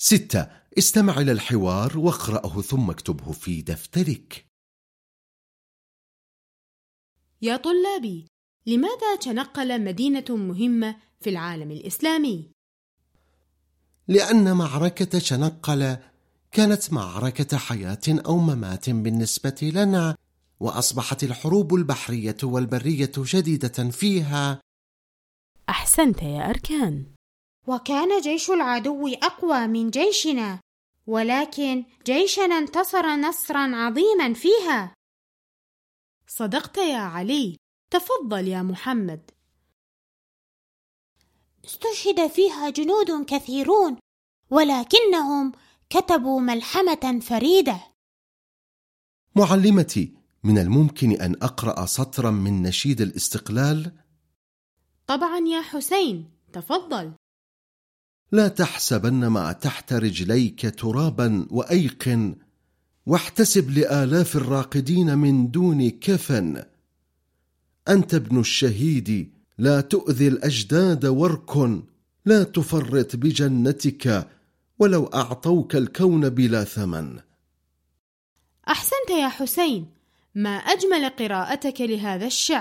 ستة. استمع إلى الحوار واقرأه ثم اكتبه في دفترك. يا طلابي لماذا تنقل مدينة مهمة في العالم الإسلامي؟ لأن معركة تنقل كانت معركة حياة أو ممات بالنسبة لنا وأصبحت الحروب البحرية والبرية جديدة فيها. أحسنت يا أركان. وكان جيش العدو أقوى من جيشنا ولكن جيشنا انتصر نصرا عظيما فيها. صدقت يا علي تفضل يا محمد. استشهد فيها جنود كثيرون ولكنهم كتبوا ملحمة فريدة. معلمتي من الممكن أن أقرأ سطرا من نشيد الاستقلال؟ طبعا يا حسين تفضل. لا تحسبن ما تحت رجليك ترابا وأيقن واحتسب لآلاف الراقدين من دون كفن. أنت ابن الشهيد لا تؤذي الأجداد واركن لا تفرط بجنتك ولو أعطوك الكون بلا ثمن. أحسنت يا حسين ما أجمل قراءتك لهذا الشعر.